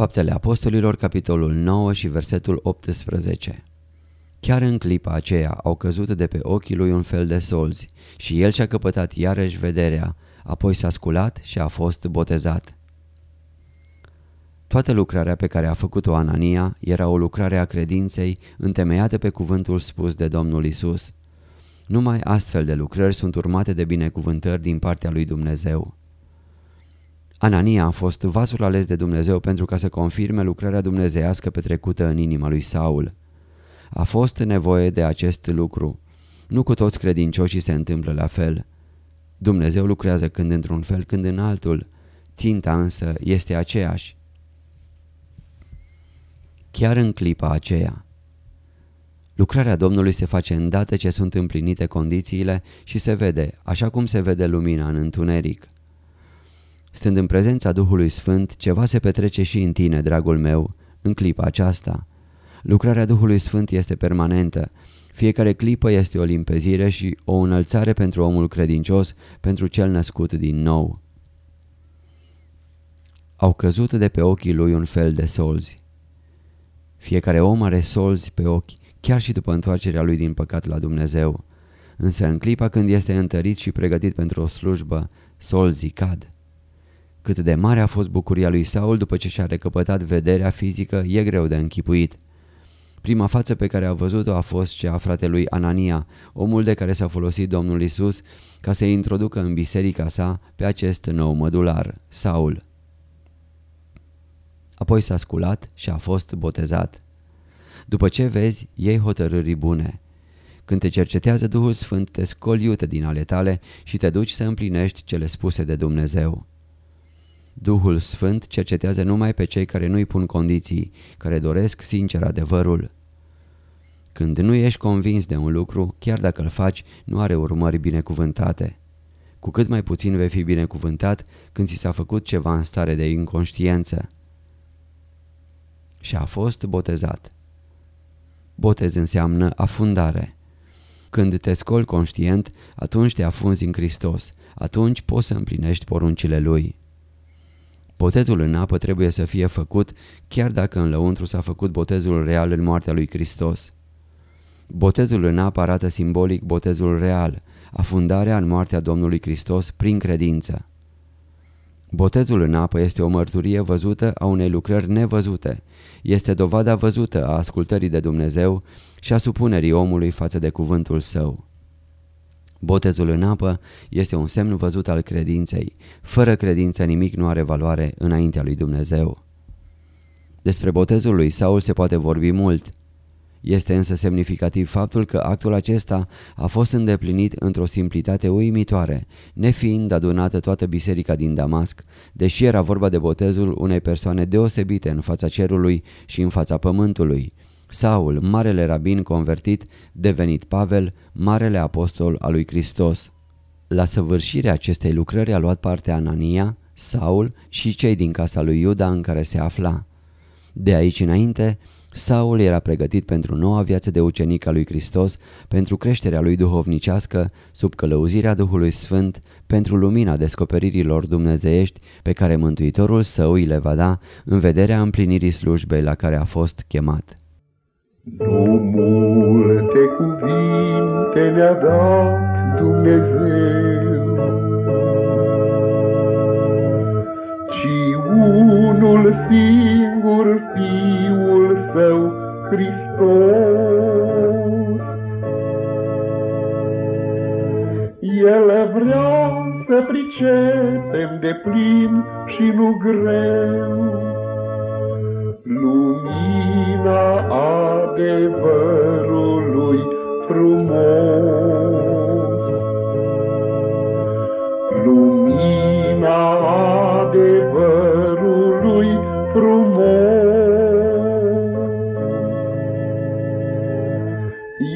Faptele Apostolilor, capitolul 9 și versetul 18 Chiar în clipa aceea au căzut de pe ochii lui un fel de solzi și el și-a căpătat iarăși vederea, apoi s-a sculat și a fost botezat. Toată lucrarea pe care a făcut-o Anania era o lucrare a credinței întemeiată pe cuvântul spus de Domnul Isus. Numai astfel de lucrări sunt urmate de binecuvântări din partea lui Dumnezeu. Anania a fost vasul ales de Dumnezeu pentru ca să confirme lucrarea dumnezeiască petrecută în inima lui Saul. A fost nevoie de acest lucru. Nu cu toți credincioșii se întâmplă la fel. Dumnezeu lucrează când într-un fel, când în altul. Ținta însă este aceeași. Chiar în clipa aceea. Lucrarea Domnului se face îndată ce sunt împlinite condițiile și se vede, așa cum se vede lumina în întuneric. Stând în prezența Duhului Sfânt, ceva se petrece și în tine, dragul meu, în clipa aceasta. Lucrarea Duhului Sfânt este permanentă. Fiecare clipă este o limpezire și o înălțare pentru omul credincios, pentru cel născut din nou. Au căzut de pe ochii lui un fel de solzi. Fiecare om are solzi pe ochi, chiar și după întoarcerea lui din păcat la Dumnezeu. Însă în clipa când este întărit și pregătit pentru o slujbă, solzii cad. Cât de mare a fost bucuria lui Saul după ce și-a recăpătat vederea fizică e greu de închipuit. Prima față pe care a văzut-o a fost cea a fratelui Anania, omul de care s-a folosit Domnul Isus ca să introducă în biserica sa pe acest nou mădular, Saul. Apoi s-a sculat și a fost botezat. După ce vezi, iei hotărâri bune. Când te cercetează Duhul Sfânt, te scoli iute din ale tale și te duci să împlinești cele spuse de Dumnezeu. Duhul Sfânt cercetează numai pe cei care nu-i pun condiții, care doresc sincer adevărul. Când nu ești convins de un lucru, chiar dacă îl faci, nu are urmări binecuvântate. Cu cât mai puțin vei fi binecuvântat când ți s-a făcut ceva în stare de inconștiență. Și a fost botezat. Botez înseamnă afundare. Când te scoli conștient, atunci te afunzi în Hristos, atunci poți să împlinești poruncile Lui. Botezul în apă trebuie să fie făcut chiar dacă în lăuntru s-a făcut botezul real în moartea lui Hristos. Botezul în apă arată simbolic botezul real, afundarea în moartea Domnului Hristos prin credință. Botezul în apă este o mărturie văzută a unei lucrări nevăzute. Este dovada văzută a ascultării de Dumnezeu și a supunerii omului față de cuvântul său. Botezul în apă este un semn văzut al credinței. Fără credință nimic nu are valoare înaintea lui Dumnezeu. Despre botezul lui Saul se poate vorbi mult. Este însă semnificativ faptul că actul acesta a fost îndeplinit într-o simplitate uimitoare, nefiind adunată toată biserica din Damasc, deși era vorba de botezul unei persoane deosebite în fața cerului și în fața pământului, Saul, marele rabin convertit, devenit Pavel, marele apostol al lui Hristos. La săvârșirea acestei lucrări a luat parte Anania, Saul și cei din casa lui Iuda în care se afla. De aici înainte, Saul era pregătit pentru noua viață de ucenic al lui Hristos, pentru creșterea lui duhovnicească, sub călăuzirea Duhului Sfânt, pentru lumina descoperirilor dumnezeiești pe care Mântuitorul său îi le va da în vederea împlinirii slujbei la care a fost chemat. Nu multe cuvinte ne-a dat Dumnezeu, ci unul singur Fiul său Hristos. El vrea să pricepem de plin și nu greu lumina adevărului frumos. Lumina adevărului frumos.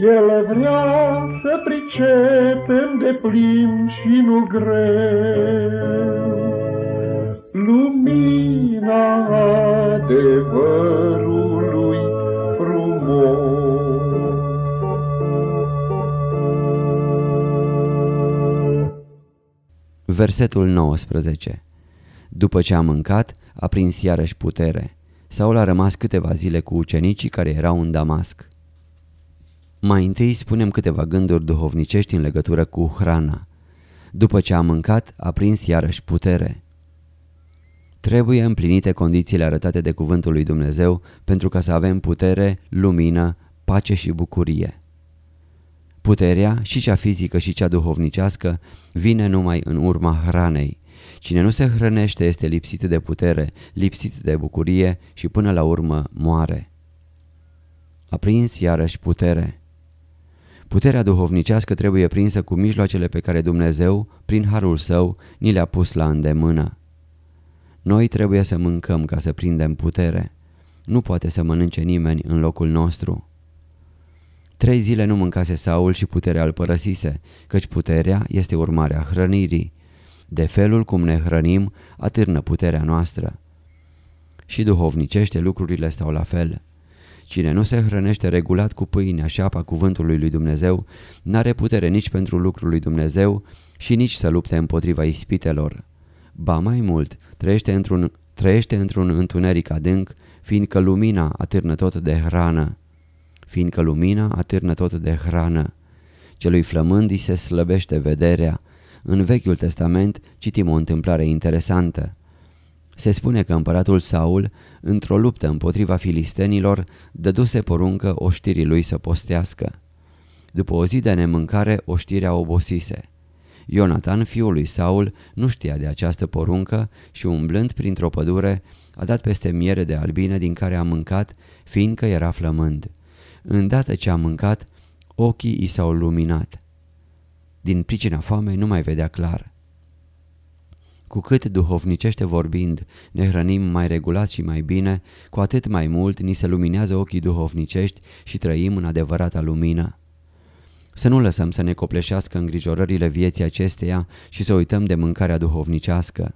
El vrea să pricepem de plin și nu greu. Versetul 19 După ce a mâncat, a prins iarăși putere. Saul a rămas câteva zile cu ucenicii care erau în Damasc. Mai întâi spunem câteva gânduri duhovnicești în legătură cu hrana. După ce a mâncat, a prins iarăși putere. Trebuie împlinite condițiile arătate de cuvântul lui Dumnezeu pentru ca să avem putere, lumină, pace și bucurie. Puterea, și cea fizică și cea duhovnicească, vine numai în urma hranei. Cine nu se hrănește este lipsit de putere, lipsit de bucurie și până la urmă moare. A prins iarăși putere. Puterea duhovnicească trebuie prinsă cu mijloacele pe care Dumnezeu, prin harul său, ni le-a pus la îndemână. Noi trebuie să mâncăm ca să prindem putere. Nu poate să mănânce nimeni în locul nostru. Trei zile nu mâncase Saul și puterea îl părăsise, căci puterea este urmarea hrănirii. De felul cum ne hrănim, atârnă puterea noastră. Și duhovnicește lucrurile stau la fel. Cine nu se hrănește regulat cu pâinea și apa cuvântului lui Dumnezeu, n-are putere nici pentru lucrul lui Dumnezeu și nici să lupte împotriva ispitelor. Ba mai mult, trăiește într-un trăiește într-un întuneric adânc, fiindcă lumina atârnă tot de hrană. Fiindcă lumina atârnă tot de hrană. Celui flămând îi se slăbește vederea. În Vechiul Testament citim o întâmplare interesantă. Se spune că împăratul Saul, într-o luptă împotriva filistenilor, dăduse poruncă oștirii lui să postească. După o zi de nemâncare, oștirea obosise. Ionatan, fiul lui Saul, nu știa de această poruncă și umblând printr-o pădure a dat peste miere de albine din care a mâncat, fiindcă era flămând. Îndată ce a mâncat, ochii i s-au luminat. Din pricina foamei nu mai vedea clar. Cu cât duhovnicește vorbind ne hrănim mai regulat și mai bine, cu atât mai mult ni se luminează ochii duhovnicești și trăim în adevărata lumină. Să nu lăsăm să ne copleșească îngrijorările vieții acesteia și să uităm de mâncarea duhovnicească.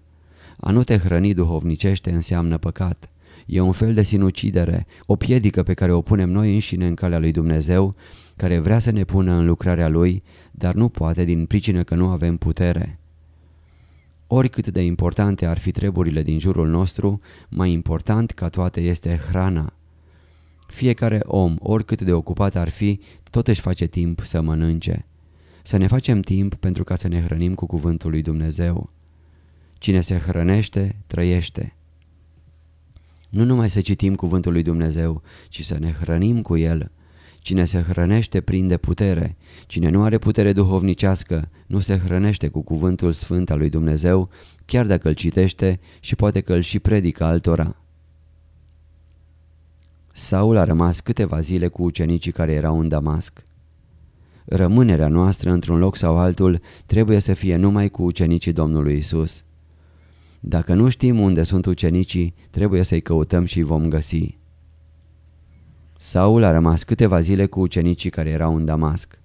A nu te hrăni duhovnicește înseamnă păcat. E un fel de sinucidere, o piedică pe care o punem noi înșine în calea lui Dumnezeu, care vrea să ne pună în lucrarea Lui, dar nu poate din pricină că nu avem putere. Oricât de importante ar fi treburile din jurul nostru, mai important ca toate este hrana. Fiecare om, oricât de ocupat ar fi, tot își face timp să mănânce. Să ne facem timp pentru ca să ne hrănim cu cuvântul lui Dumnezeu. Cine se hrănește, trăiește. Nu numai să citim cuvântul lui Dumnezeu, ci să ne hrănim cu el. Cine se hrănește prinde putere. Cine nu are putere duhovnicească, nu se hrănește cu cuvântul sfânt al lui Dumnezeu, chiar dacă îl citește și poate că îl și predică altora. Saul a rămas câteva zile cu ucenicii care erau în Damasc. Rămânerea noastră într-un loc sau altul trebuie să fie numai cu ucenicii Domnului Isus. Dacă nu știm unde sunt ucenicii, trebuie să-i căutăm și îi vom găsi. Saul a rămas câteva zile cu ucenicii care erau în Damasc.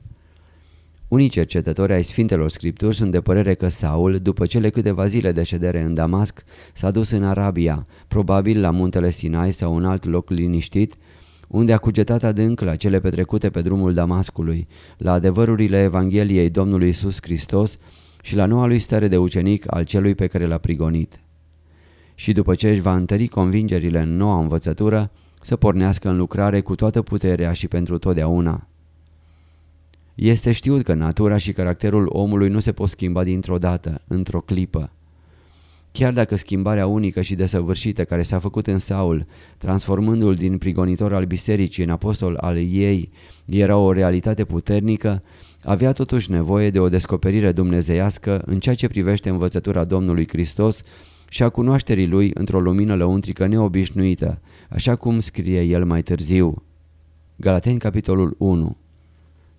Unii cercetători ai Sfintelor Scripturi sunt de părere că Saul, după cele câteva zile de ședere în Damasc, s-a dus în Arabia, probabil la muntele Sinai sau un alt loc liniștit, unde a cugetat adânc la cele petrecute pe drumul Damascului, la adevărurile Evangheliei Domnului Isus Hristos și la noua lui stare de ucenic al celui pe care l-a prigonit. Și după ce își va întări convingerile în noua învățătură, să pornească în lucrare cu toată puterea și pentru totdeauna. Este știut că natura și caracterul omului nu se pot schimba dintr-o dată, într-o clipă. Chiar dacă schimbarea unică și desăvârșită care s-a făcut în Saul, transformându-l din prigonitor al bisericii în apostol al ei, era o realitate puternică, avea totuși nevoie de o descoperire dumnezeiască în ceea ce privește învățătura Domnului Hristos și a cunoașterii lui într-o lumină lăuntrică neobișnuită, așa cum scrie el mai târziu. Galateni capitolul 1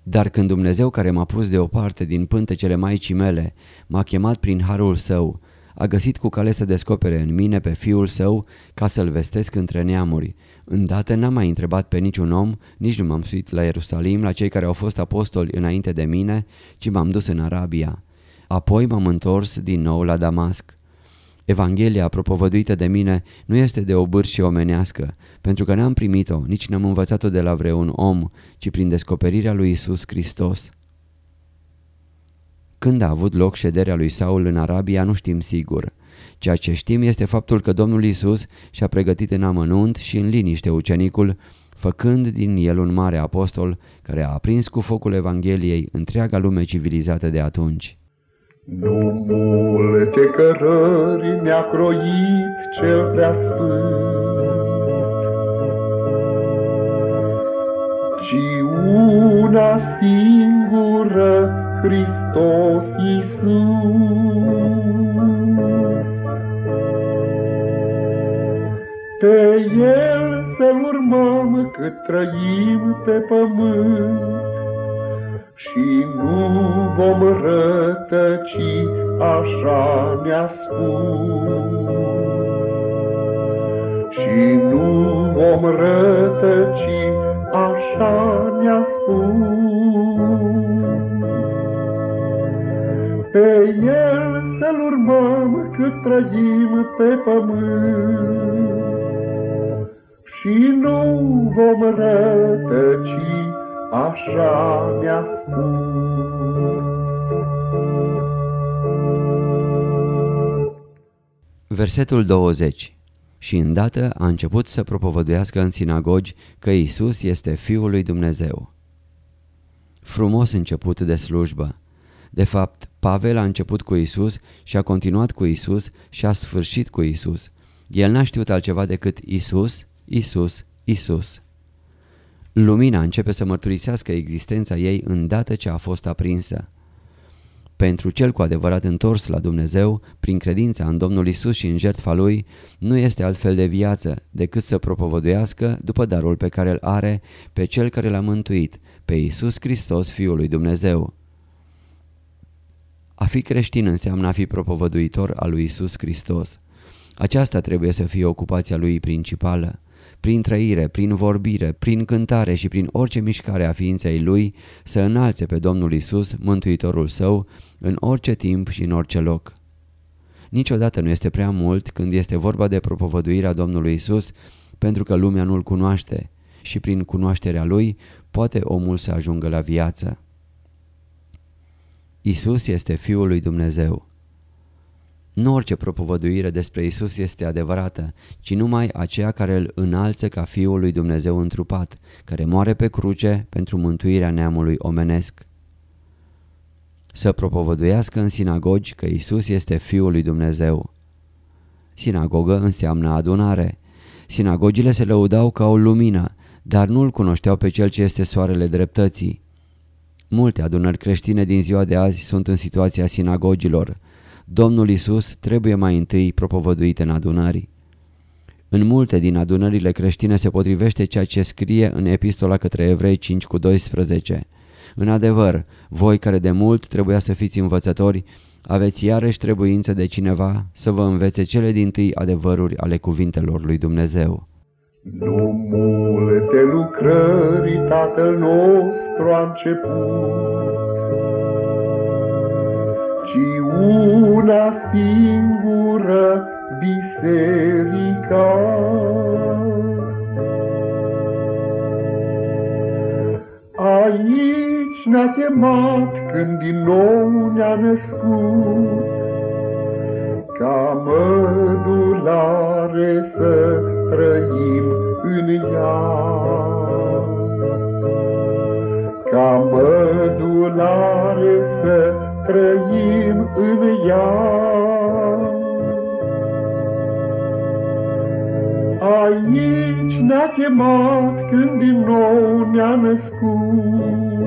Dar când Dumnezeu care m-a pus deoparte din pântecele maicii mele, m-a chemat prin harul său, a găsit cu cale să descopere în mine pe fiul său ca să-l vestesc între neamuri. Îndată n-am mai întrebat pe niciun om, nici nu m-am suit la Ierusalim, la cei care au fost apostoli înainte de mine, ci m-am dus în Arabia. Apoi m-am întors din nou la Damasc. Evanghelia propovăduită de mine nu este de o bârșie omenească, pentru că n-am primit-o, nici n-am învățat-o de la vreun om, ci prin descoperirea lui Isus Hristos. Când a avut loc șederea lui Saul în Arabia nu știm sigur. Ceea ce știm este faptul că Domnul Isus și-a pregătit în amănunt și în liniște ucenicul, făcând din el un mare apostol care a aprins cu focul Evangheliei întreaga lume civilizată de atunci. Nu multe cărări mi-a croit cel prea sfânt, ci una singură Hristos Iisus. Pe El să-L urmăm cât trăim pe pământ și nu vom rătăci, așa ne-a spus. Și nu vom rătăci, așa ne-a spus. Pe El să-L urmăm cât trăim pe pământ și nu vom rătăci, așa mi-a spus. Versetul 20 Și îndată a început să propovăduiască în sinagogi că Isus este Fiul lui Dumnezeu. Frumos început de slujbă. De fapt, Pavel a început cu Isus și a continuat cu Isus și a sfârșit cu Isus. El n-a știut altceva decât Isus, Isus, Isus. Lumina începe să mărturisească existența ei îndată ce a fost aprinsă. Pentru cel cu adevărat întors la Dumnezeu, prin credința în Domnul Isus și în jertfa Lui, nu este altfel de viață decât să propovăduiască, după darul pe care îl are, pe Cel care l-a mântuit, pe Isus Hristos, Fiul lui Dumnezeu. A fi creștin înseamnă a fi propovăduitor al lui Isus Hristos. Aceasta trebuie să fie ocupația lui principală. Prin trăire, prin vorbire, prin cântare și prin orice mișcare a ființei lui să înalțe pe Domnul Isus, Mântuitorul său, în orice timp și în orice loc. Niciodată nu este prea mult când este vorba de propovăduirea Domnului Isus, pentru că lumea nu-L cunoaște și prin cunoașterea Lui poate omul să ajungă la viață. Isus este Fiul lui Dumnezeu. Nu orice propovăduire despre Isus este adevărată, ci numai aceea care îl înalță ca Fiul lui Dumnezeu întrupat, care moare pe cruce pentru mântuirea neamului omenesc. Să propovăduiască în sinagogi că Isus este Fiul lui Dumnezeu. Sinagogă înseamnă adunare. Sinagogile se lăudau ca o lumină, dar nu-L cunoșteau pe Cel ce este soarele dreptății. Multe adunări creștine din ziua de azi sunt în situația sinagogilor. Domnul Isus trebuie mai întâi propovăduit în adunări. În multe din adunările creștine se potrivește ceea ce scrie în epistola către evrei 5 cu 12. În adevăr, voi care de mult trebuia să fiți învățători, aveți iarăși trebuință de cineva să vă învețe cele din tâi adevăruri ale cuvintelor lui Dumnezeu. Nu multe lucrări Tatăl nostru a început, ci una singură biserica. Aici ne-a chemat când din nou ne-a născut, ca mădulare să trăim în ea. Ca mădulare să trăim în ea. Aici ne-a chemat când din nou ne-a născut,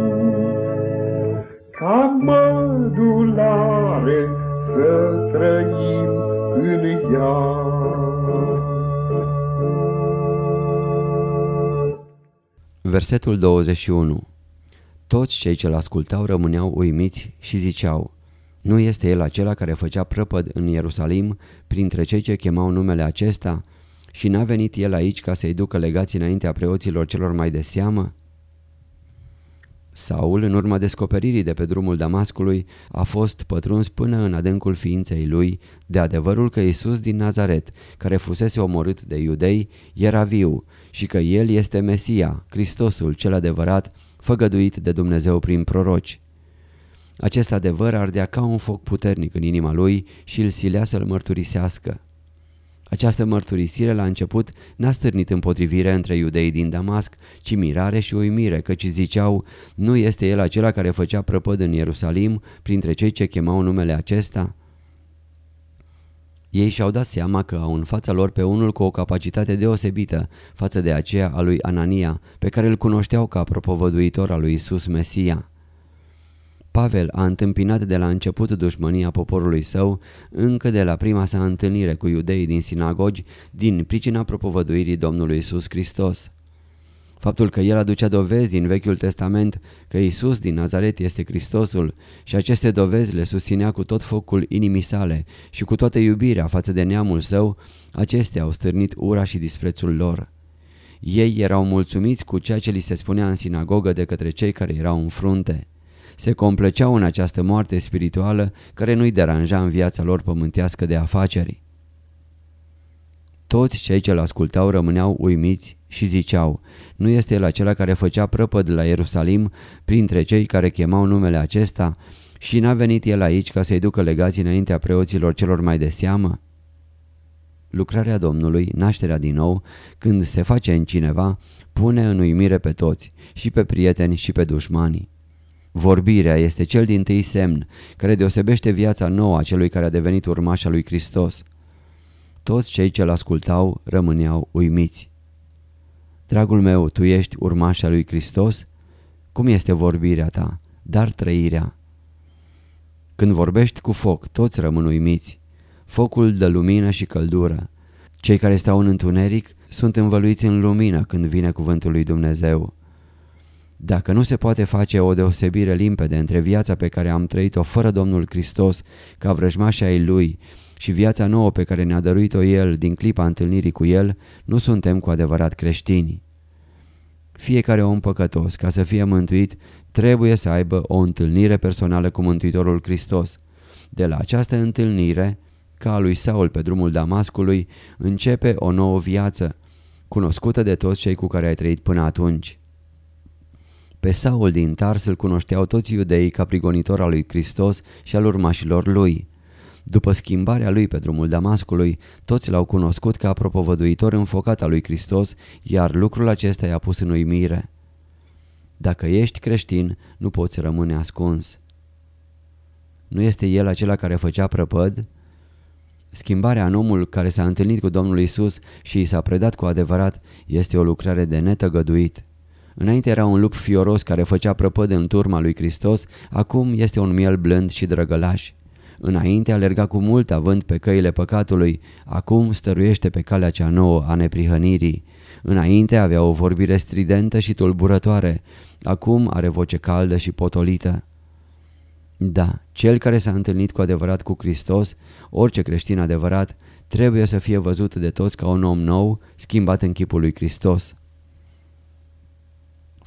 ca mădulare să trăim în ea. Versetul 21 toți cei ce-l ascultau rămâneau uimiți și ziceau, Nu este el acela care făcea prăpăd în Ierusalim printre cei ce chemau numele acesta? Și n-a venit el aici ca să-i ducă legați înaintea preoților celor mai de seamă? Saul, în urma descoperirii de pe drumul Damascului, a fost pătruns până în adâncul ființei lui de adevărul că Iisus din Nazaret, care fusese omorât de iudei, era viu și că El este Mesia, Hristosul cel adevărat, făgăduit de Dumnezeu prin proroci. Acest adevăr ardea ca un foc puternic în inima lui și îl silea să-l mărturisească. Această mărturisire la început n-a stârnit împotrivire între iudeii din Damasc, ci mirare și uimire, căci ziceau, nu este el acela care făcea prăpăd în Ierusalim printre cei ce chemau numele acesta? Ei și-au dat seama că au în fața lor pe unul cu o capacitate deosebită față de aceea a lui Anania, pe care îl cunoșteau ca propovăduitor al lui Isus Mesia. Pavel a întâmpinat de la început dușmănia poporului său încă de la prima sa întâlnire cu iudeii din sinagogi din pricina propovăduirii Domnului Isus Hristos. Faptul că el aducea dovezi din Vechiul Testament că Isus din Nazaret este Hristosul și aceste dovezi le susținea cu tot focul inimii sale și cu toată iubirea față de neamul său, acestea au stârnit ura și disprețul lor. Ei erau mulțumiți cu ceea ce li se spunea în sinagogă de către cei care erau în frunte se compleceau în această moarte spirituală care nu-i deranja în viața lor pământească de afaceri. Toți cei ce-l ascultau rămâneau uimiți și ziceau, nu este el acela care făcea prăpăd la Ierusalim printre cei care chemau numele acesta și n-a venit el aici ca să-i ducă legații înaintea preoților celor mai de seamă? Lucrarea Domnului, nașterea din nou, când se face în cineva, pune în uimire pe toți, și pe prieteni și pe dușmanii. Vorbirea este cel din tâi semn care deosebește viața nouă a celui care a devenit urmaș al lui Hristos. Toți cei ce-l ascultau rămâneau uimiți. Dragul meu, tu ești urmaș al lui Hristos? Cum este vorbirea ta, dar trăirea? Când vorbești cu foc, toți rămân uimiți. Focul dă lumină și căldură. Cei care stau în întuneric sunt învăluiți în lumină când vine cuvântul lui Dumnezeu. Dacă nu se poate face o deosebire limpede între viața pe care am trăit-o fără Domnul Hristos ca vrăjmașa ai Lui și viața nouă pe care ne-a dăruit-o El din clipa întâlnirii cu El, nu suntem cu adevărat creștini. Fiecare om păcătos, ca să fie mântuit, trebuie să aibă o întâlnire personală cu Mântuitorul Hristos. De la această întâlnire, ca a lui Saul pe drumul Damascului, începe o nouă viață, cunoscută de toți cei cu care ai trăit până atunci. Pe Saul din Tars îl cunoșteau toți iudeii ca prigonitor al lui Hristos și al urmașilor lui. După schimbarea lui pe drumul Damascului, toți l-au cunoscut ca propovăduitor înfocat al lui Hristos, iar lucrul acesta i-a pus în uimire. Dacă ești creștin, nu poți rămâne ascuns. Nu este el acela care făcea prăpăd? Schimbarea în omul care s-a întâlnit cu Domnul Isus și i s-a predat cu adevărat este o lucrare de netăgăduit. Înainte era un lup fioros care făcea prăpăd în turma lui Hristos, acum este un miel blând și drăgălaș. Înainte alerga cu mult avânt pe căile păcatului, acum stăruiește pe calea cea nouă a neprihănirii. Înainte avea o vorbire stridentă și tulburătoare, acum are voce caldă și potolită. Da, cel care s-a întâlnit cu adevărat cu Hristos, orice creștin adevărat, trebuie să fie văzut de toți ca un om nou, schimbat în chipul lui Hristos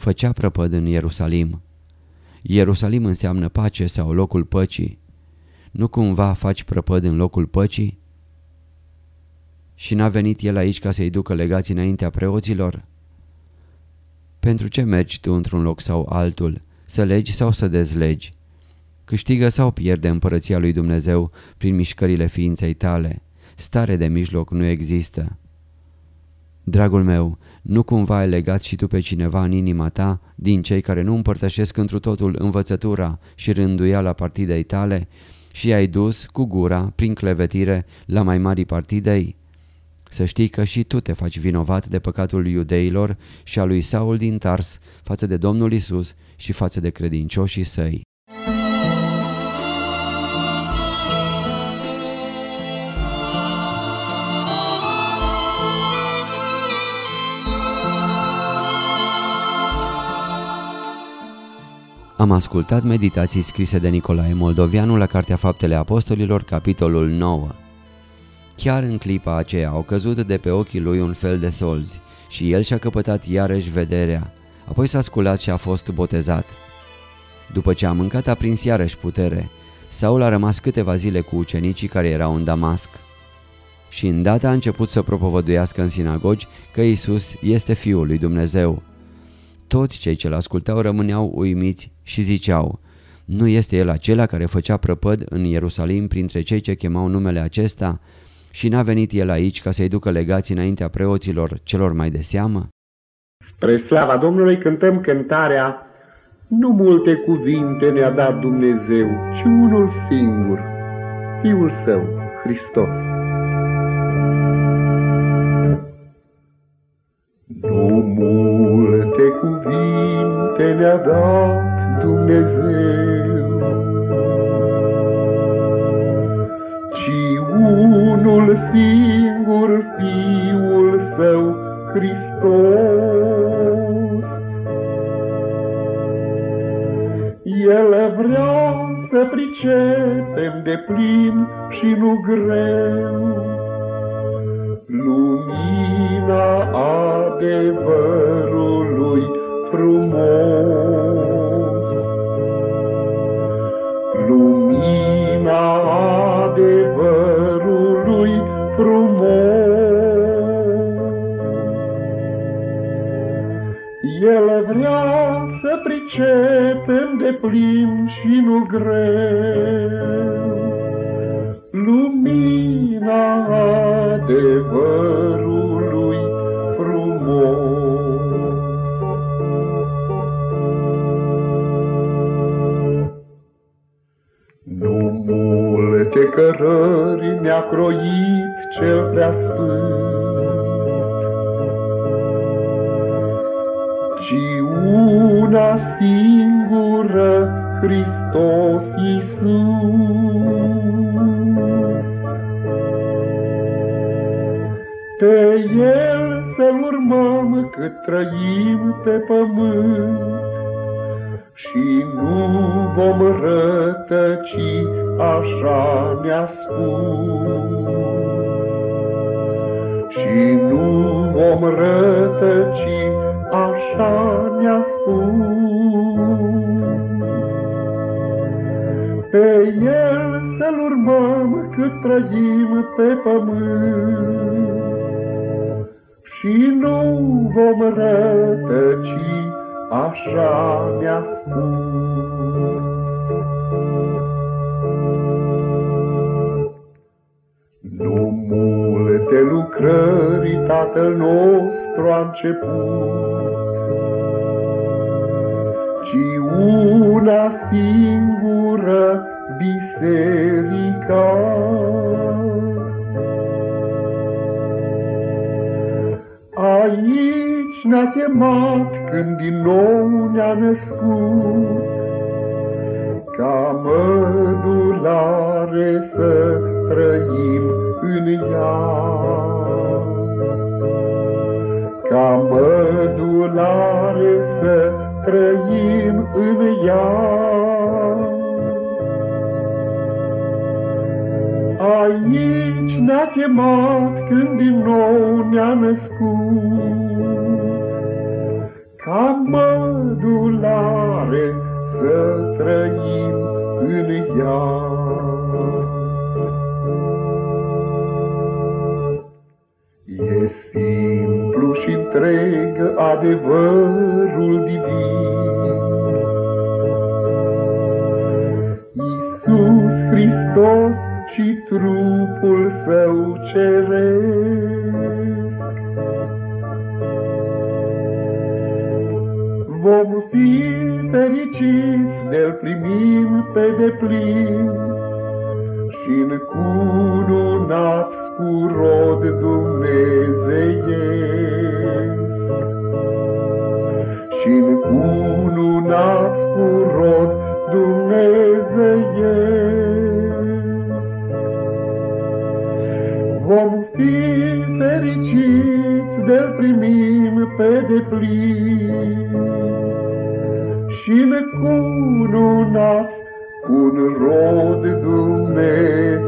făcea prăpăd în Ierusalim. Ierusalim înseamnă pace sau locul păcii. Nu cumva faci prăpăd în locul păcii? Și n-a venit el aici ca să-i ducă legați înaintea preoților? Pentru ce mergi tu într-un loc sau altul? Să legi sau să dezlegi? Câștigă sau pierde împărăția lui Dumnezeu prin mișcările ființei tale? Stare de mijloc nu există. Dragul meu, nu cumva ai legat și tu pe cineva în inima ta din cei care nu împărtășesc întru totul învățătura și rânduiala partidei tale și ai dus cu gura, prin clevetire, la mai mari partidei? Să știi că și tu te faci vinovat de păcatul iudeilor și a lui Saul din Tars față de Domnul Isus și față de credincioșii săi. Am ascultat meditații scrise de Nicolae Moldovianu la Cartea Faptele Apostolilor, capitolul 9. Chiar în clipa aceea au căzut de pe ochii lui un fel de solzi și el și-a căpătat iarăși vederea. Apoi s-a sculat și a fost botezat. După ce a mâncat a prins iarăși putere. Saul a rămas câteva zile cu ucenicii care erau în Damasc. Și îndată a început să propovăduiască în sinagogi că Isus este Fiul lui Dumnezeu. Toți cei ce-l ascultau rămâneau uimiți și ziceau, nu este el acela care făcea prăpăd în Ierusalim printre cei ce chemau numele acesta? Și n-a venit el aici ca să-i ducă legați înaintea preoților celor mai de seamă? Spre slava Domnului cântăm cântarea Nu multe cuvinte ne-a dat Dumnezeu, ci unul singur, Fiul Său, Hristos. Multe cuvinte ne-a dat Dumnezeu, ci unul singur Fiul Său, Hristos. El vrea să pricepem de plin și nu greu, lumina adevărului pricepem de plin și nu greu. Lumina adevărului frumos. Nu multe cărări mi-a croit cel prea sfânt, una singură, Hristos Iisus. Pe El să-L urmăm cât trăim pe pământ și nu vom rătăci, așa ne-a spus. Și nu vom rătăci, așa ne-a spus. Pe El să-L urmăm cât trăim pe pământ și nu vom rătăci, așa mi-a spus. Nu multe lucrări Tatăl nostru a început, ci una singură biserica. Aici ne-a chemat când din nou ne-a născut, Ca mădulare să trăim nou ne-a Vom fi fericiți de-l primim pe deplin și încununați cu rod dumnezeiesc. și încununați cu rod dumnezeiesc. Vom fi fericiți de primim pe deplin și încununați un rod dumnezeiesc.